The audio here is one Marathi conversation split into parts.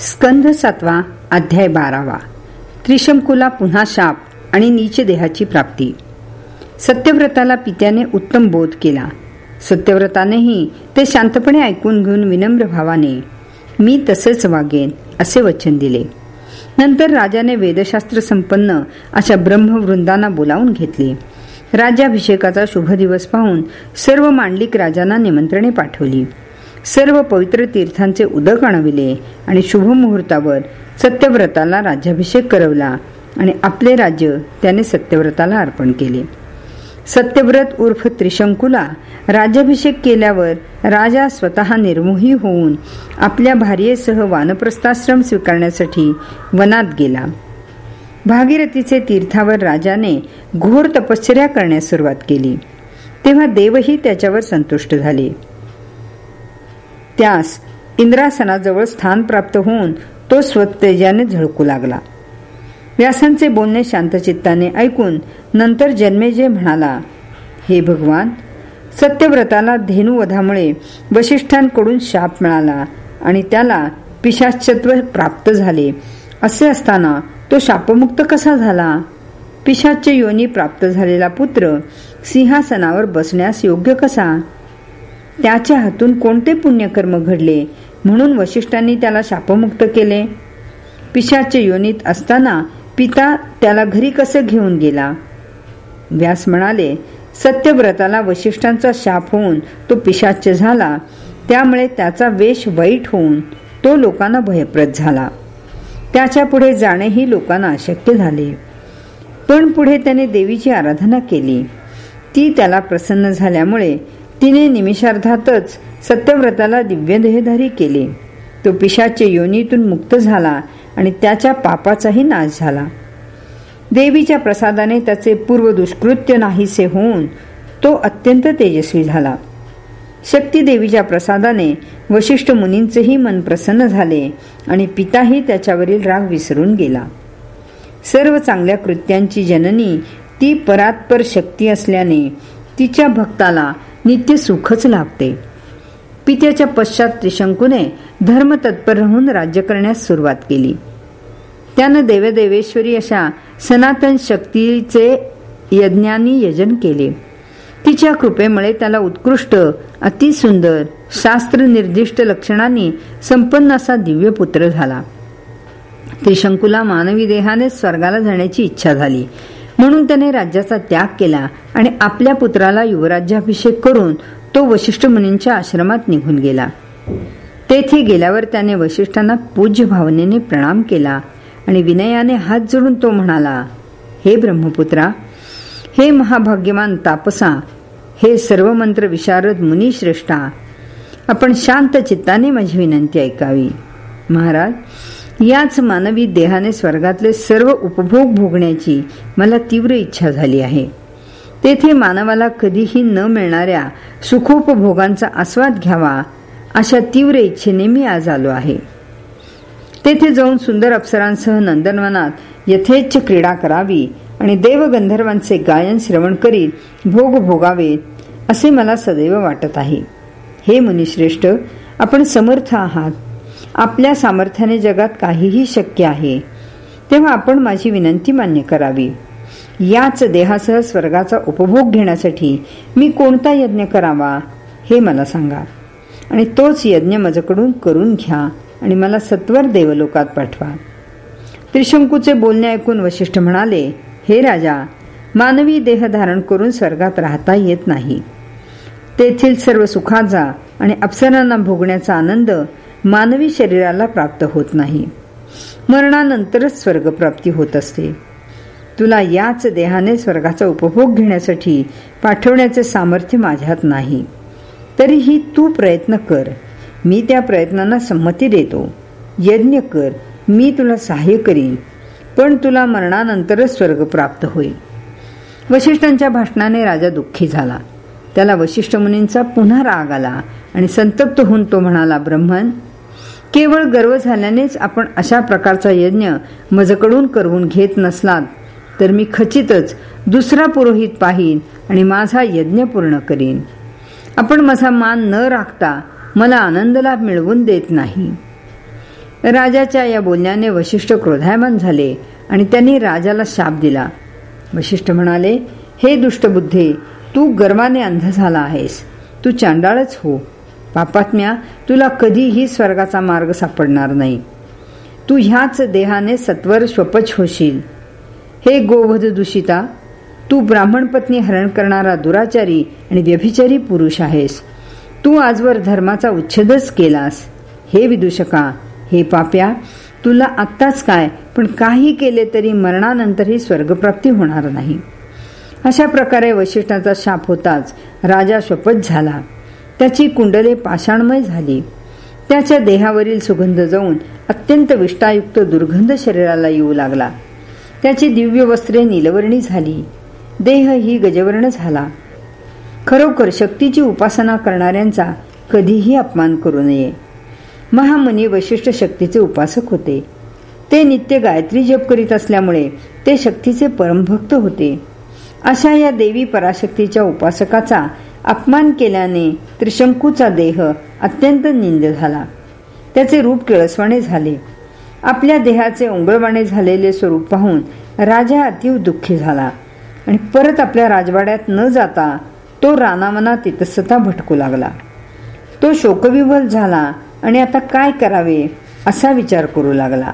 स्कंध सातवा अध्याय बारावा. त्रिशंकुला पुन्हा शाप आणि नीच देहाची प्राप्ती. सत्यव्रताला पित्याने उत्तम बोध केला. सत्यव्रतानेही ते शांतपणे ऐकून घेऊन विनम्र भावाने मी तसेच वागेन असे वचन दिले. नंतर राजाने वेदशास्त्र संपन्न अशा ब्रह्मवृंदांना बोलावून घेतले. राज्याभिषेकाचा शुभ दिवस पाहून सर्व मांडलिक राजांना निमंत्रणे पाठवली. सर्व पवित्र तीर्थांचे उदक आणविले आणि शुभ मुहूर्तावर सत्यव्रताला राज्याभिषेक करवला आणि आपले राज्य त्याने सत्यव्रताला अर्पण केले. सत्यव्रत उर्फ त्रिशंकुला राज्याभिषेक केल्यावर राजा स्वतः निर्मोही होऊन आपल्या भार्येसह वानप्रस्थाश्रम स्वीकारण्यासाठी वनात गेला. भागीरथीचे तीर्थावर राजाने घोर तपश्चर्या करण्यास सुरुवात केली. तेव्हा देवही त्याच्यावर संतुष्ट झाले. त्यास इंद्रासनाजवळ स्थान प्राप्त होऊन तो स्वतेजाने झळकू लागला. व्यासांचे बोलणे शांतचित्ताने ऐकून नंतर जन्मेजय म्हणाला हे भगवान सत्यव्रताला धेनुवधामुळे वशिष्ठांकडून शाप मिळाला आणि त्याला पिशाचत्व प्राप्त झाले. असे असताना तो शापमुक्त कसा झाला? पिशाच्य योनी प्राप्त झालेला पुत्र सिंहासनावर बसण्यास योग्य कसा? त्याच्या हातून कोणते पुण्यकर्म घडले? म्हणून वशिष्ठांनी त्याला शापमुक्त केले. पिशाचे योनीत असताना पिता त्याला घरी कसे घेऊन गेला? व्यास म्हणाले सत्यव्रताला वशिष्ठांचा शाप होऊन तो पिशाच्य झाला. त्यामुळे त्याचा वेश वाईट होऊन तो लोकांना भयप्रद झाला. त्याच्या पुढे जाणेही लोकांना अशक्य झाले. पण पुढे त्याने देवीची आराधना केली. ती त्याला प्रसन्न झाल्यामुळे तिने निमिषार्धातच सत्यव्रताला दिव्य देहधारी केले. तो पिशाचे योनीतून मुक्त झाला आणि त्याच्या पापाचाही नाश झाला. देवीच्या प्रसादाने त्याचे पूर्व दुष्कृत्य नाहीसे होऊन तो अत्यंत तेजस्वी झाला. शक्ती देवीच्या प्रसादाने वशिष्ठ मुनींचेही मन प्रसन्न झाले आणि पिताही त्याच्यावरील राग विसरून गेला. सर्व चांगल्या कृत्यांची जननी ती परात्पर शक्ती असल्याने तिच्या भक्ताला नित्य सुखच लाभते. पित्याच्या पश्चात त्रिशंकूने धर्म तत्पर राहून राज्य करण्यास सुरुवात केली. त्यानं देवदेवेश्वरी अशा सनातन शक्तीचे यज्ञांनी यजन केले. तिच्या कृपेमुळे त्याला उत्कृष्ट अतिसुंदर शास्त्र निर्दिष्ट लक्षणांनी संपन्न असा दिव्य पुत्र झाला. त्रिशंकूला मानवी देहाने स्वर्गाला जाण्याची इच्छा झाली. म्हणून त्याने राज्याचा त्याग केला आणि आपल्या पुत्राला युवराज्याभिषेक करून तो वशिष्ठ मुनींच्या आश्रमात निघून गेला. तेथे गेल्यावर त्याने वशिष्ठांना पूज्य भावनेने प्रणाम केला आणि विनयाने हात जोडून तो म्हणाला हे ब्रह्मपुत्रा हे महाभाग्यवान तापसा हे सर्व मंत्र विशारद मुनी श्रेष्ठा आपण शांत चित्ताने माझी विनंती ऐकावी. महाराज याच मानवी देहाने स्वर्गातले सर्व उपभोग भोगण्याची मला तीव्र इच्छा झाली आहे. तेथे मानवाला कधीही न मिळणाऱ्या सुखोपभोगांचा आस्वाद घ्यावा अशा तीव्र इच्छेने मी आज आलो आहे. तेथे जाऊन सुंदर अप्सरांसह नंदनवनात यथेच्छ क्रीडा करावी आणि देवगंधर्वांचे गायन श्रवण करीत भोग भोगावेत असे मला सदैव वाटत आहे. हे मुनिश्रेष्ठ आपण समर्थ आहात. आपल्या सामर्थ्याने जगात काहीही शक्य आहे. तेव्हा आपण माझी विनंती मान्य करावी. याच देहासह स्वर्गाचा उपभोग घेण्यासाठी मी कोणता यज्ञ करावा हे मला सांगा. आणि तोच यज्ञ माझ्याकडून करून घ्या आणि मला सत्वर देवलोकात पाठवा. त्रिशंकूचे बोलणे ऐकून वशिष्ठ म्हणाले हे राजा मानवी देह धारण करून स्वर्गात राहता येत नाही. तेथील सर्व सुखाचा आणि अप्सरांना भोगण्याचा आनंद मानवी शरीराला प्राप्त होत नाही. मरणानंतरच स्वर्गप्राप्ती होत असते. तुला याच देहाने स्वर्गाचा उपभोग घेण्यासाठी पाठवण्याचे सामर्थ्य माझ्यात नाही. तरीही तू प्रयत्न कर. मी त्या प्रयत्नांना संमती देतो. यज्ञ कर. मी तुला सहाय्य करीन. पण तुला मरणानंतरच स्वर्ग प्राप्त होईल. वशिष्ठांच्या भाषणाने राजा दुःखी झाला. त्याला वशिष्ठ मुनींचा पुन्हा राग आला आणि संतप्त होऊन तो म्हणाला ब्रह्मन केवळ गर्व झाल्यानेच आपण अशा प्रकारचा यज्ञ मजकडून करवून घेत नसलात तर मी खचितच दुसरा पुरोहित पाहीन आणि माझा यज्ञ पूर्ण करीन. आपण माझा मान न राखता मला आनंद लाभ मिळवून देत नाही. राजाच्या या बोलण्याने वशिष्ठ क्रोधायमान झाले आणि त्यांनी राजाला शाप दिला. वशिष्ठ म्हणाले हे दुष्टबुद्धे तू गर्वाने अंध झाला आहेस. तू चांडाळच हो. पापात्म्या तुला कधीही स्वर्गाचा मार्ग सापडणार नाही. तू ह्याच देहाने सत्वर स्वपच होशील. हे गोवध दूषिता तू ब्राह्मण पत्नी हरण करणारा दुराचारी आणि व्यभिचारी पुरुष आहेस. तू आजवर धर्माचा उच्छेदच केलास. हे विदूषका हे पाप्या तुला आत्ताच काय पण काही केले तरी मरणानंतरही स्वर्गप्राप्ती होणार नाही. अशा प्रकारे वशिष्ठाचा शाप होताच राजा शपथ झाला. त्याची कुंडले पाषाणमय झाली. त्याच्या देहावरील सुगंध जाऊन अत्यंत विष्टायुक्त दुर्गंध शरीराला येऊ लागला. त्याची दिव्य वस्त्रे नीलवर्णी झाली. देह ही गजवर्ण झाला. खरोखर शक्तीची उपासना करणाऱ्यांचा कधीही अपमान करू नये. महामुनी वैशिष्ट्य शक्तीचे उपासक होते. ते नित्य गायत्री जप करीत असल्यामुळे ते शक्तीचे परमभक्त होते. अशा या देवी पराशक्तीच्या उपासकाचा अपमान केल्याने त्रिशंकूचा देह अत्यंत निंद झाला. त्याचे रूप केळसवाणे झाले. आपल्या देहाचे उंगळवाणे झालेले स्वरूप पाहून राजा अतिव दुःखी झाला आणि परत आपल्या राजवाड्यात न जाता तो रानामना तितसता भटकू लागला. तो शोकविवल झाला आणि आता काय करावे असा विचार करू लागला.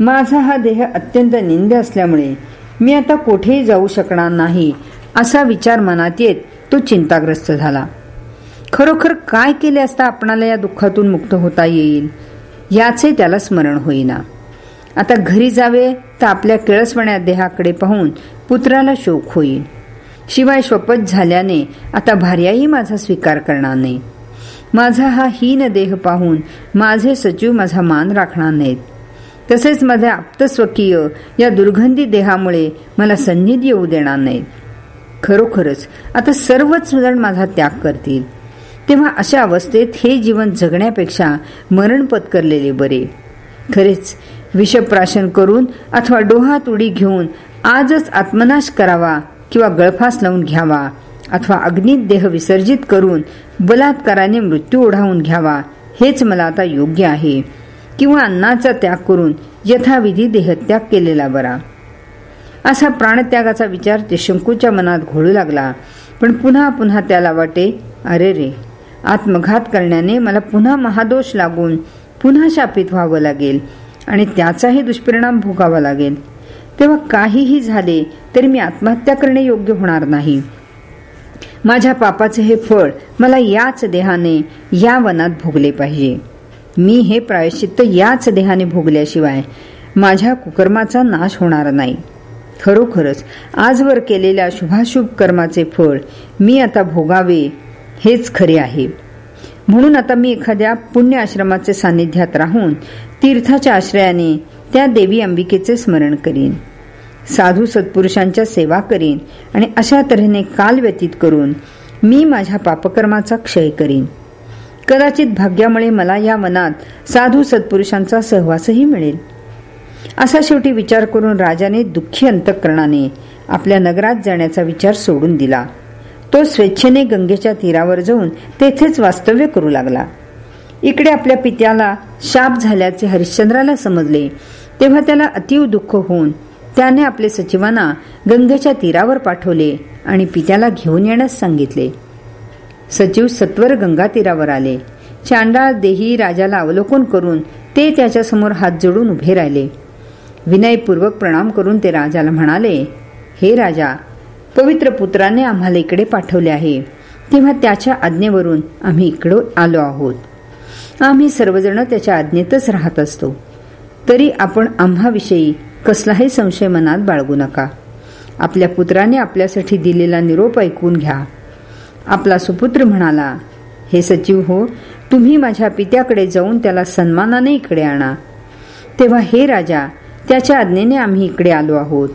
माझा हा देह अत्यंत निंद असल्यामुळे मी आता कोठेही जाऊ शकणार नाही असा विचार मनात येत तो चिंताग्रस्त झाला. खरोखर काय केले असता आपणाला या दुःखातून मुक्त होता येईल? याचे त्याला स्मरण होईना. आता घरी जावे तर आपल्या केळसवण्या देहाकडे पाहून पुत्राला शोक होईल. शिवाय शपथ झाल्याने आता भार्याही माझा स्वीकार करणार नाही. माझा हा हीन देह पाहून माझे सचिव माझा मान राखणार नाहीत. तसेच माझ्या आप्तस्वकीय या दुर्गंधी देहामुळे मला सन्निध येऊ देणार नाहीत. खरोखरच. आता सर्वच जण माझा त्याग करतील. तेव्हा अशा अवस्थेत हे जीवन जगण्यापेक्षा मरण पत्करलेले बरे. खरेच विषप्राशन करून अथवा डोहात उडी घेऊन आजच आत्मनाश करावा किंवा गळफास लावून घ्यावा अथवा अग्नीत देह विसर्जित करून बलात्काराने मृत्यू ओढावून घ्यावा हेच मला आता योग्य आहे. किंवा अन्नाचा त्याग करून यथाविधी देहत्याग केलेला बरा. असा प्राणत्यागाचा विचार ते शंकूच्या मनात घोळू लागला. पण पुन्हा पुन्हा त्याला वाटे अरे रे आत्मघात करण्याने मला पुन्हा महादोष लागून पुन्हा शापित व्हावं लागेल आणि त्याचाही दुष्परिणाम भोगावा लागेल. तेव्हा काहीही झाले तरी मी आत्महत्या करणे योग्य होणार नाही. माझ्या पापाचे हे फळ मला याच देहाने या वनात भोगले पाहिजे. मी हे प्रायश्चित्त याच देहाने भोगल्याशिवाय माझ्या कुकर्माचा नाश होणार नाही. खरोखरच आजवर केलेल्या शुभाशुभ कर्माचे फळ मी आता भोगावे हेच खरे आहे. म्हणून आता मी एखाद्या पुण्य आश्रमाचे सानिध्यात राहून तीर्थाच्या आश्रयाने त्या देवी अंबिकेचे स्मरण करीन. साधू सत्पुरुषांच्या सेवा करीन आणि अशा तऱ्हेने काल व्यतीत करून मी माझ्या पापकर्माचा क्षय करीन. कदाचित भाग्यामुळे मला या मनात साधू सत्पुरुषांचा सहवासही मिळेल. असा शेवटी विचार करून राजाने दुःखी अंतकरणाने आपल्या नगरात जाण्याचा विचार सोडून दिला. तो स्वेच्छेने गंगेच्या तीरावर जाऊन तेथेच वास्तव्य करू लागला. इकडे आपल्या पित्याला शाप झाल्याचे हरिश्चंद्राला समजले. तेव्हा त्याला अतीव दुःख होऊन त्याने आपले सचिवांना गंगेच्या तीरावर पाठवले आणि पित्याला घेऊन येण्यास सांगितले. सचिव सत्वर गंगा तीरावर आले. चांडाळ देही राजाला अवलोकन करून ते त्याच्यासमोर हात जोडून उभे राहिले. विनयपूर्वक प्रणाम करून ते राजाला म्हणाले हे राजा पवित्र पुत्राने आम्हाला इकडे पाठवले आहे. तेव्हा त्याच्या आज्ञेवरून आम्ही इकडं आलो आहोत. आम्ही सर्वजण त्याच्या आज्ञेतच राहत असतो. तरी आपण आम्हाविषयी कसलाही संशय मनात बाळगू नका. आपल्या पुत्राने आपल्यासाठी दिलेला निरोप ऐकून घ्या. आपला सुपुत्र म्हणाला हे सचिव हो तुम्ही माझ्या पित्याकडे जाऊन त्याला सन्मानाने इकडे आणा. तेव्हा हे राजा त्याच्या आज्ञेने आम्ही इकडे आलो आहोत.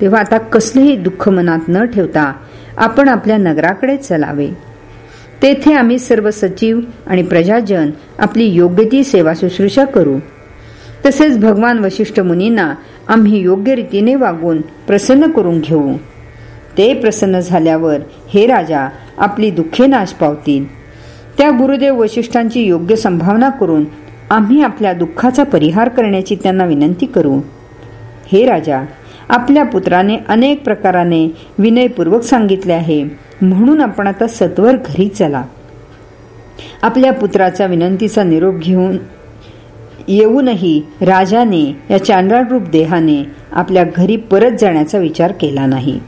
तेव्हा आता कसलेही दुःख मनात न ठेवता आपण आपल्या नगराकडे चलावे. तेथे आम्ही सर्व सचिव आणि प्रजाजन आपली योग्य ती सेवा शुश्रूषा करू. तसेच भगवान वशिष्ठ मुनींना आम्ही योग्य रीतीने वागून प्रसन्न करून घेऊ. ते प्रसन्न झाल्यावर हे राजा आपली दुःखे नाश पावतील. त्या गुरुदेव वशिष्ठांची योग्य संभावना करून आम्ही आपल्या दुःखाचा परिहार करण्याची त्यांना विनंती करू. हे राजा आपल्या पुत्राने अनेक प्रकाराने विनयपूर्वक सांगितले आहे. म्हणून आपण आता सत्वर घरी चला. आपल्या पुत्राचा विनंतीचा निरोप घेऊन येऊनही राजाने या चांद्रारूप देहाने आपल्या घरी परत जाण्याचा विचार केला नाही.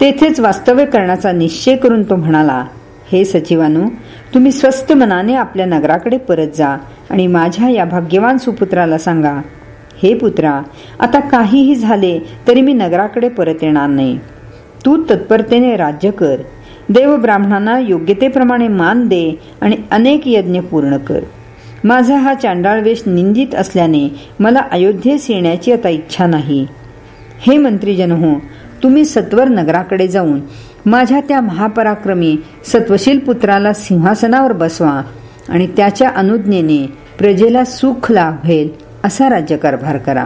तेथेच वास्तव्य करण्याचा निश्चय करून तो म्हणाला हे सचिवानू तुम्ही स्वस्त मनाने आपल्या नगराकडे परत जा आणि माझ्या या भाग्यवान सुपुत्राला सांगा हे पुत्रा आता काहीही झाले तरी मी नगराकडे परत येणार नाही. तू तत्परतेने राज्य कर. देव ब्राह्मणांना योग्यतेप्रमाणे मान दे आणि अनेक यज्ञ पूर्ण कर. माझा हा चांडाळ वेश निंदित असल्याने मला अयोध्येस येण्याची आता इच्छा नाही. हे मंत्रीजन हो तुम्ही सत्वर नगराकडे जाऊन माझ्या त्या महापराक्रमी सत्वशील पुत्राला सिंहासनावर बसवा आणि त्याच्या अनुज्ञेने प्रजेला सुख लाभेल. असा राज्यकारभार करा.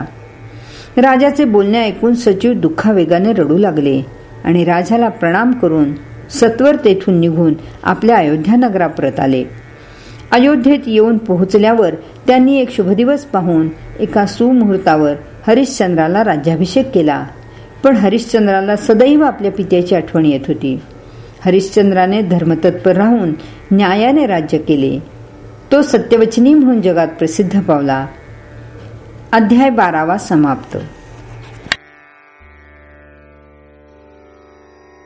राजाचे बोलणे ऐकून सचिव दुःखावेगाने रडू लागले आणि राजाला प्रणाम करून सत्वर तेथून निघून आपल्या अयोध्या नगरा परत आले. अयोध्येत येऊन पोहोचल्यावर त्यांनी एक शुभदिवस पाहून एका सुमुहूर्तावर हरिश्चंद्राला राज्याभिषेक केला. पण हरिश्चंद्राला सदैव आपल्या पित्याची आठवण येत होती. हरिश्चंद्राने धर्मतत्पर राहून न्यायाने राज्य केले. तो सत्यवचनी म्हणून जगात प्रसिद्ध पावला. अध्याय बारावा समाप्त.